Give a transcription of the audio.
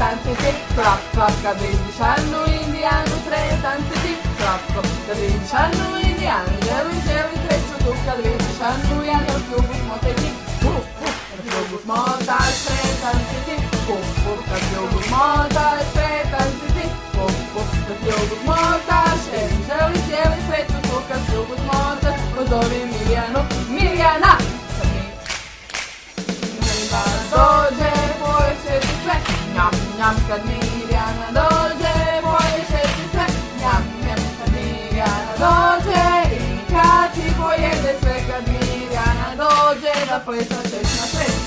tanti ti, clap clap kad vidišanu indijanu treje tanti ti, clap clap kad vidišanu indijanu želi želi treću tu kad vidišanu ja na ljubu smote ti, puf puf kad ljubu smotaš treje tanti ti, puf puf kad ljubu smotaš treje tanti ti, puf puf kad ljubu smotaš želi želi treću tu kad Mirjana dođe, poješće ti sve, njam, njam, kad Mirjana dođe, i kad ti pojede sve, kad Mirjana dođe, da plesat ćeš na sreć,